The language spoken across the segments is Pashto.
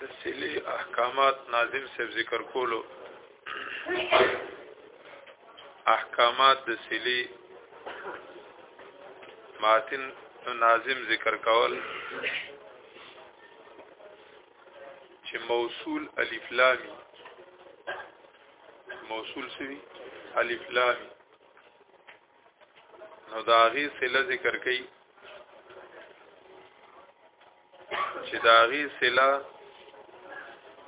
د سلی احکامات ناظم صاحب ذکر کولو احکامات د سلی ماتن ناظم ذکر کول چې موصول الف لام موصول سوي الف لام نو دا غي سله ذکر کړي چې دا غي سله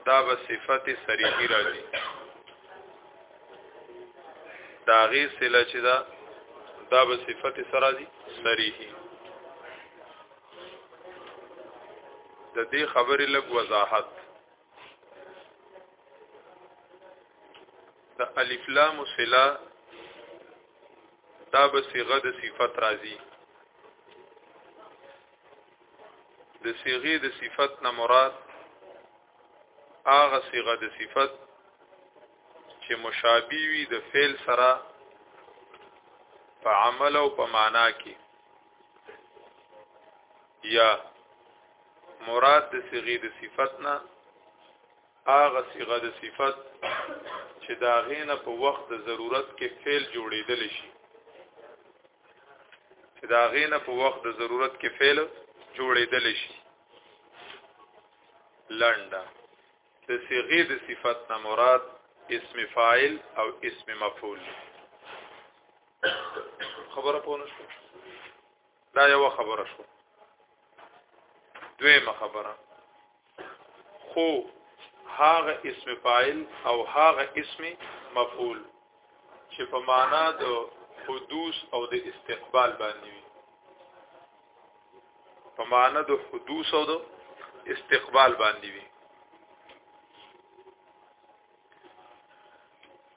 دا به صفت صریحی راځي دا غي سله چې دا دا به صفت سره دي صریحی د دې خبرې لږ وضاحت د الف لام صله دا به صيغه د صفت راځي د صيغه د صفت نه مراد هغه صيغه د صفت چې مشابه وي د فعل سره په عمل او په معنا کې یا مراد د صيغه د صفت نه هغه صيغه د صفت چې دا غینه په وخت د ضرورت کې فعل جوړېدل شي چې دا غینه په وخت د ضرورت کې فعل جوړېدل شي لنډه د صيغه د صفت نه مراد اسم فاعل او اسم مفعول خبره پونه شو دا یو خبره شو دویمه خبره خو هاغه اسم فاعل او هاغه اسم مفعول چې په معنا د حدوث او د استقبال باندې وي په معنا د حدوث او د استقبال باندې وي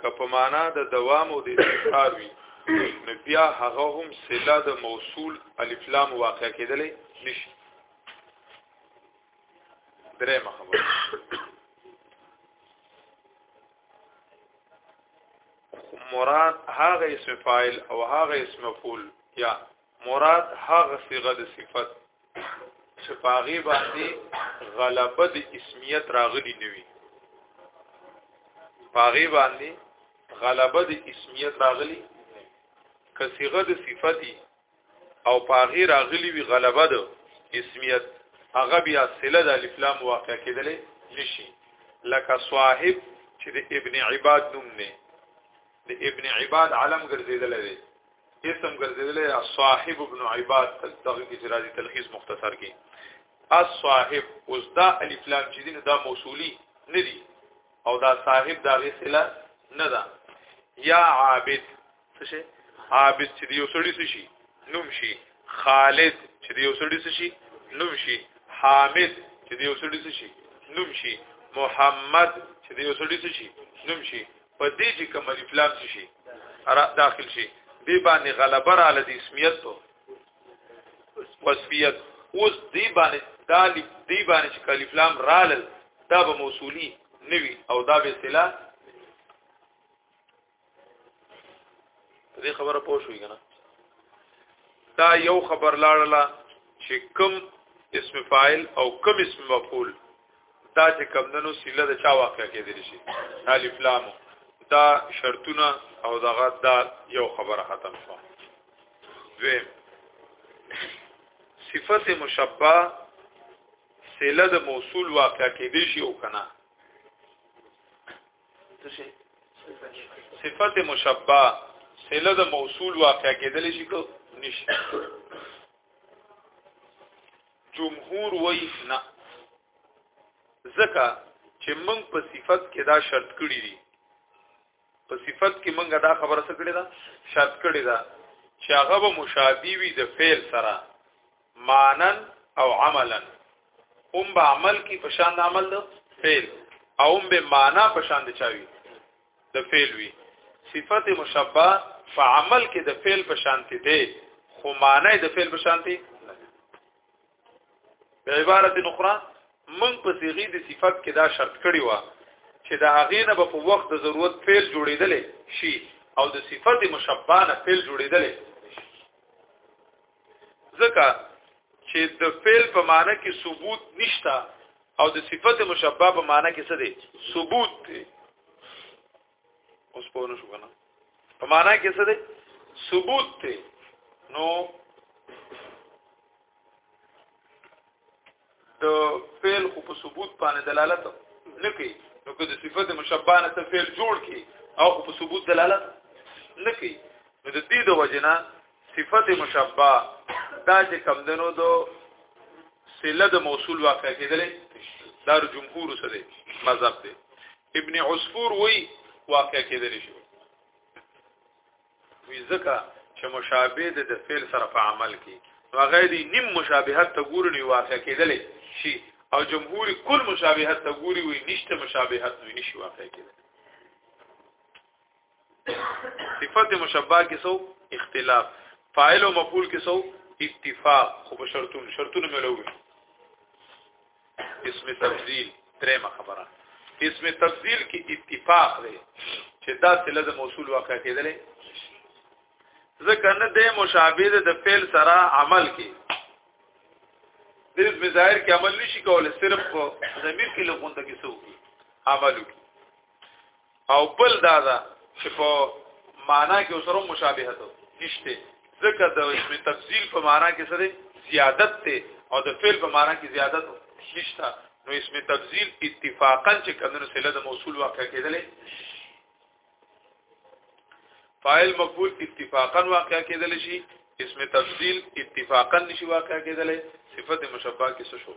که په معنا د دوام او د استقرار وي نو بیا هغه هم سلا د موصول الف لام واقع کېدلې نشي درې مخبره مراد هغه اسم فاعل او هغه اسم مفعول یا مراد هغه صيغه د صفت چې پاغي باندې غلبه د اسمیت راغلی نوي پاغي باندې غلبه د اسمیت راغلی کسیغه د صفتی او پاغي راغلی وی غلبه د اسمیت هغه بیا سله د الف لام واقع کېدلې نشي لکه صاحب چې د ابن عباد نوم نه د ابن عباد علم ګرځیدل دی اسم ګرځیدل یا صاحب ابن عباد دغه کې چې راځي تلخیص مختصر کې الصاحب اوس دا الف لام چې دین دا موصولی نه دي او دا صاحب دا غسله نه ده یا عابد څه شي عابد چې یو سړی څه شي نوم شي خالد چې یو سړی څه شي نوم شي حامد چې یو سړی څه شي نوم شي محمد چې یو سړی څه شي نوم شي په دې چې کوم الف لام شي را داخل شي دې باندې غلبه را لدی اسمیت ته وصفیت اوس دې باندې دالف دې باندې چې الف لام رالل دا به موصولی نوي او دا به اصطلاح دې خبره پوه شوې کنه دا یو خبر لاړله چې کم اسم فاعل او کم اسم مفعول دا چې کمندنو سیله د چا واقع کېدل شي الف لام دا شرطونه او دغه دا یو خبره ختم شو دویم صفت مشبہ سیله د موصول واقع کېدل شي او کنه صفت مشبہ سیله د موصول واقع کېدل شي کو نشي جمهور وای نه ځکه چې موږ په صفت کې دا شرط کړی دی په صفت کې موږ دا خبره څه کړې ده شرط کړې ده چې هغه به مشابه وي د فعل سره مانن او عملا هم به عمل کې پشان د عمل د فعل او هم به معنا پشان د چاوي د فعل وی صفت مشبہ په عمل کې د فعل په شانتی دی خو معنی د فعل په شانتی په عبارت اخرى من په صيغه د صفت کې دا شرط کړی و چې د هغې نه په وخت د ضرورت فعل جوړېدل شي او د صفت مشبانه فعل جوړېدل ځکه چې د فعل په معنی کې ثبوت نشته او د صفت مشبہ په معنی کې څه دی ثبوت دی اوس په نو شو کنه په معنی کې څه دی ثبوت دی نو د فعل خو په ثبوت باندې دلالت نه کوي نو که د صفت مشبانه ته فعل جوړ کی او خو په ثبوت دلالت نه کوي نو د دې د وجنه صفت مشبہ دا چې کم دنو دو سله د موصول واقع کېدلې دار جمهور سره مذهب دی ابن عصفور وی واقع کېدلې شو وی ځکه چې مشابه د د فعل سره په عمل کې نو هغه دی نیم مشابهت ته ګوري نو واقع کېدلی شي او جمهور کل مشابهت ته ګوري وي نشته مشابهت نو نشي واقع کېدلی صفت مشبہ کې سو اختلاف فاعل او مفعول کې سو اتفاق خو په شرطونو شرطونو ملوي اسم تفضیل درېمه خبره اسم تفضیل کې اتفاق دی چې دا سله د موصول واقع کېدلې ځکه نه د مشابه د فعل سره عمل کې د اسم ظاهر کې عمل نشي کولای صرف ضمیر کې لغون ته کې سو عمل کې او بل دا ده چې په معنا کې سره مشابهت نشته ځکه د اسم تفضیل په معنا کې سره زیادت ته او د فعل په معنا کې زیادت نشته نو اسم تفضیل اتفاقا چې کمنو سره د موصول واقع کېدلې فاعل مقبول اتفاقا واقع کېدل شي اسم تفضیل اتفاقا نشي واقع کېدل صفت مشبہ کې څه شو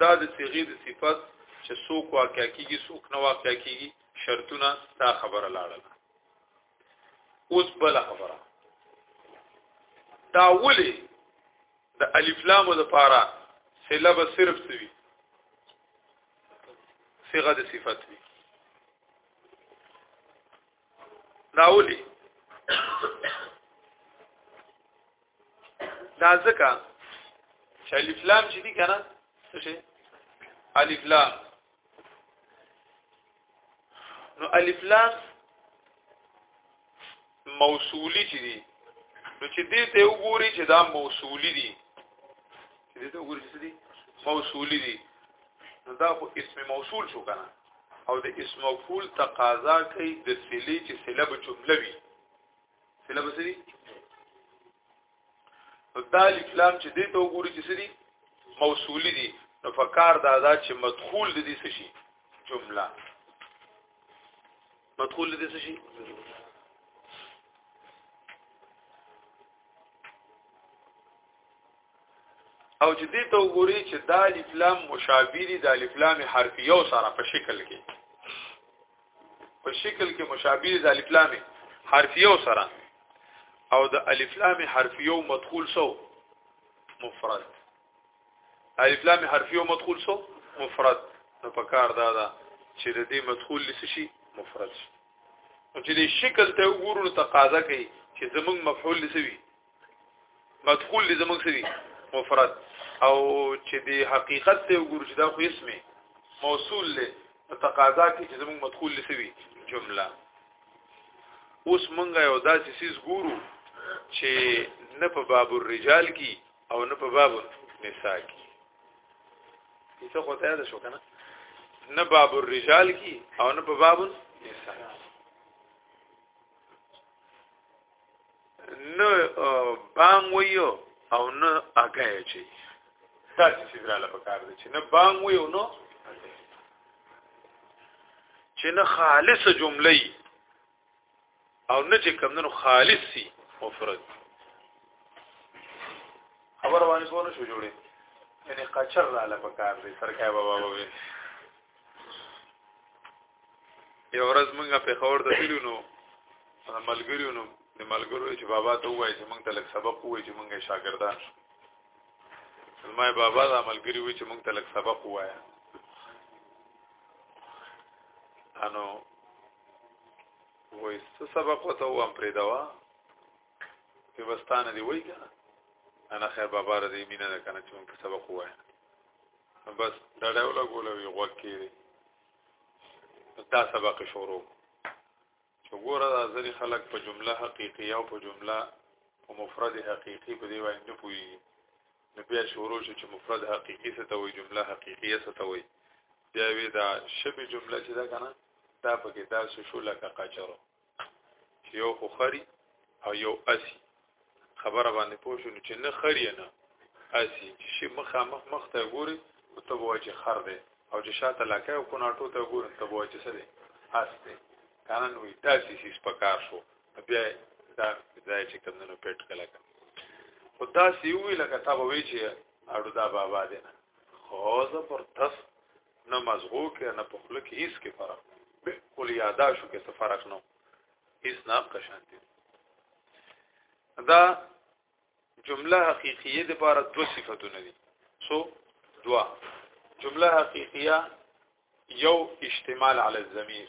دا د صيغه د صفت چې څوک واقع کیږي څوک نه واقع کیږي شرطونه دا خبره لاړه اوس بل خبره دا ولې د الف لام د پاره سلبه صرف سوي صيغه د صفت وي داولی دا ځکه چې الف لام چې دي کنه څه شي الف لام نو الف لام موصولی چې دي نو چې دې ته وګوري چې دا موصولی دي چې دې ته وګورئ چې دي موصولي دي نو دا خو اسم موصول شو کنه او د اسم مفعول تقاضا کوي د سلی چې سله به جمله وي سله به سری نو دا لکلام چې دې ته وګورئ چې سری موصولي دي نو فکر دا دا چې مدخول د دې څه شي جمله مدخول د دې څه شي او چې دې ته وګوري چې دا الفلام مشابهي د الفلام حرف یو سره په شکل کې په شکل کې مشابهي د الفلام حرف یو سره او د الفلام حرف یو مدخول سو مفرد الفلام حرف یو مدخول سو مفرد نو په کار دا ده چې د دې مدخول لسی شي مفرد شي نو چې دې شکل ته وګورو تقاضا کوي چې زمونږ مفعول لسی وي مدخول دې زموږ سری مفرد او چې دې حقیقت ته وګورو چې دا خو اسمه موصول له تقاضا کې چې زموږ مدخول لسوي جمله اوس مونږه یو داسې سیس ګورو چې نه په باب الرجال کې او نه په باب النساء کې څه خو ته ده شو کنه نه باب الرجال کې او نه په باب النساء نه بانګ ویو او نه اګه چي دا چې دراله پکار دي چې نه بانګ ویو نو چې نه خالص جملې او نه چې کوم نو خالص سي مفرد خبر باندې څونه شو جوړي یعنی قچر را لپاره کار دی سرکای بابا وې یو ورځ مونږه په خور د تلو نو ملګریو نو د ملګرو چې بابا ته وایي چې مونږ ته لک سبق وایي چې مونږه شاګردان شو زما بابا دا ملګری وایي چې مونږ ته لک سبق وایي انو وایي څه سبق وته وام پرې دا وا په وستانه دی وایي کنه انا خیر بابا رضی مینه ده کنه چې مونږ سبق وایي بس دا ډول غولوي غوږ کې دی دا سبق شروع چې ګوره دا ځری خلک په جمله حقيقي او په جمله او مفرد حقيقي په دی باندې پوي نو بیا شروع شو چې مفرد حقيقي څه ته وي جمله حقيقيه څه ته وي بیا وی دا شبي جمله چې دا کنه دا پکې دا شو لکه قچرو چې یو خو خري او یو اسی خبره باندې پوه شو چې نه خري نه اسی چې شي مخامخ مخ ته ګوري او ته وایي چې خر دی او چې شاته لکه او کناټو ته ګوري ته وایي چې څه دی اس دی کنه نو داسې سیس پکار شو بیا دا ځای چې کوم نه پټ کله خو دا سی وی لکه تا به وی چې اړو دا بابا دی نه خو زه پر تس نه مزغو کې نه په خله کې هیڅ کې فرق بالکل یادا شو کې څه فرق نه هیڅ نه قشان دي دا جمله حقیقیه د لپاره دوه صفاتونه دي سو دوا جمله حقیقیه یو اشتمال علی الضمیر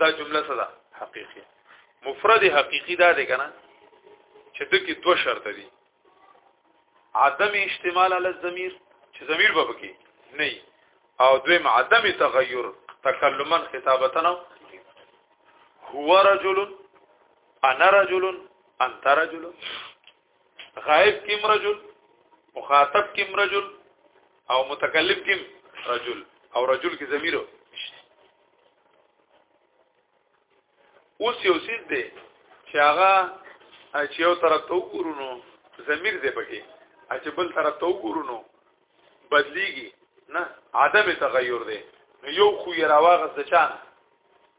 دا جمله څه ده حقيقي مفرد حقيقي دا دی کنه چې د کې دوه شرط دي عدم اشتمال علی الضمیر چې ضمیر به پکې نه او دویم عدم تغیر تکلما خطابتنا هو رجل انا رجل انت رجل غائب کم رجل مخاطب کم رجل او متکلم کم رجل او رجل کې ضمیر اوس یو سیز دی چې هغه چې یو طرف ته وګورونو ضمیر دی پکې چې بل طرف ته وګورونو بدلیږي نه عدم تغیر دی یو خو یې راواغس د چانه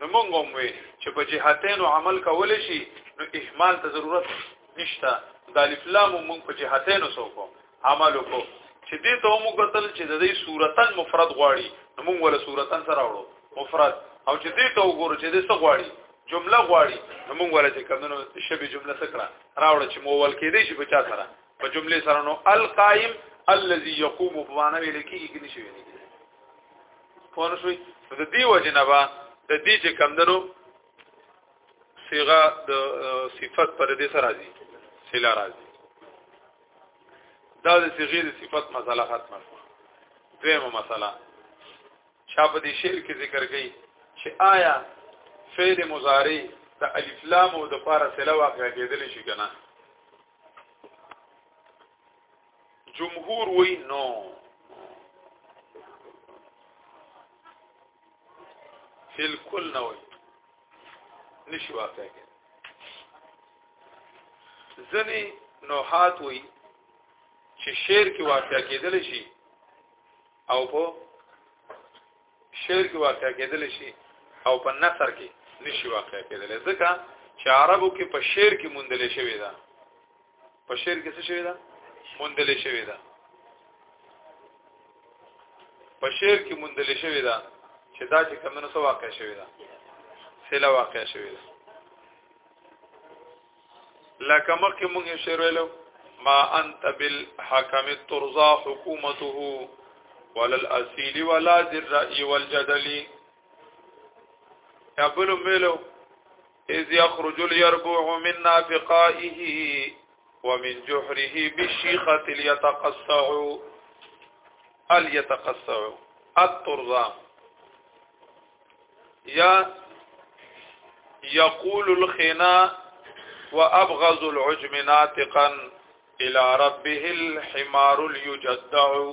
نو موږ هم وی چې په جهاتینو عمل کول شي نو اهمال ته ضرورت نشته د الف لام موږ په جهاتینو سوکو عمل وکړو چې دې ته موږ قتل چې د دې صورتن مفرد غواړي نو موږ ولا صورتن سره وړو مفرد او چې دې ته وګورو چې دې څه غواړي جمله غواړي نو موږ ولا چې کمنو شبي جمله سکړه راوړ چې مو ول کې دې شي بچا سره په جمله سره نو القائم الذي يقوم بمعنى لکی کې نشي ویلي پوه شوي د دې وجه نه به د دې چې کمدنو صيغه د صفت پر دې سره راځي سلا راځي دا د صيغې د صفت مسله ختمه شوه دویمه مسله چا په دې شعر کې ذکر کړي چې آیا فعل مضارع د الف لام او د فار سلا واقع کېدل شي کنه جمهور وای نو بالکل نه وای نشي واقع کېږي ځنې نوحات وای چې شعر کې واقع کېدل شي او په شعر کې واقع کېدل شي او په نثر کې نشي واقع کېدل ځکه چې عربو کې په شعر کې موندل شوی دا په شعر کې څه شوی دا مندل شوی دا په شعر کې مندل شوی دا چې دا چې کمنو سو واقع شوی دا سلا واقع شوی دا لکه مخکې مونږ شعر ویلو ما انت بالحكم ترضى حكومته ولا الاصيل ولا ذي الراي والجدل ابلو ملو إذ يخرج اليربوع من نافقائه ومن جحره بالشيخة ليتقصع اليتقصع الترضى یا یقول الخنا وابغض العجم ناطقا الى ربه الحمار اليجدع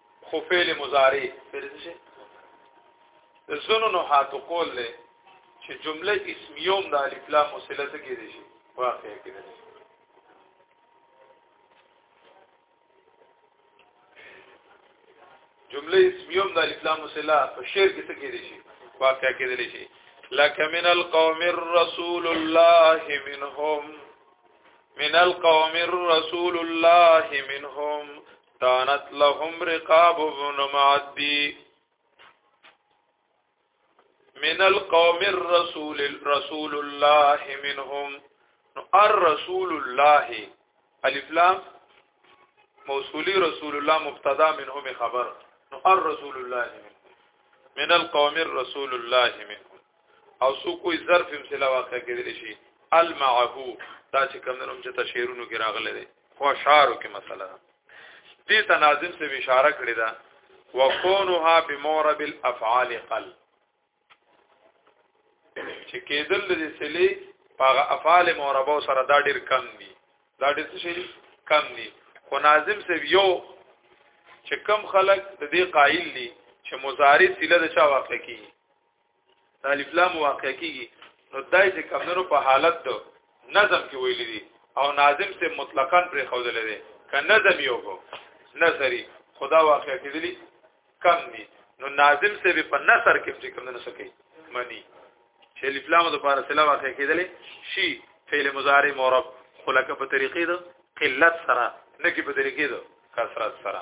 خو فعل مضارع فعل څه شي زونو نو هاتو قول له چې جمله اسمیوم د الف لام وسیله څه کې دي شي واقع کې دي جمله اسمیوم د الف لام وسیله په شعر کې څه کې دي شي واقع کې دي شي لك من القوم الرسول الله منهم من القوم الرسول الله منهم كانت لهم رقاب بن معدي من القوم الرسول رسول الله منهم الرسول الله الف لام موصولی رسول الله مبتدا منهم خبر نو الرسول الله منهم من القوم الرسول الله منهم او سو کوئی ظرف مثلا واقع کېدل شي المعه دا چې کوم نوم چې تشهیرونو کې راغلي دي خو اشعارو کې مسله ده دې ته ناظم څه اشاره کړې ده وکونها بمورب الافعال قل چې کېدل دې سلی پاغه افعال موربو سره دا ډیر کم دي دا ډیر څه شي کم دي خو ناظم څه یو چې کم خلک د دې قائل دي چې مضارع سله د چا واقع کیږي الف لام واقع کیږي نو دای چې کمنو په حالت دو نظم کې ویل دي او ناظم سے مطلقاً پر خودل دي ک نظم یو کو نظری خدا واقع کیدلی کم دي نو ناظم سے به په نثر کې چې کمنو سکی منی چې الف لام د پاره سلا واقع کیدلی شي فعل مضارع مورب خلک په طریقې دو قلت سره نه کې په طریقې دو کثرت سره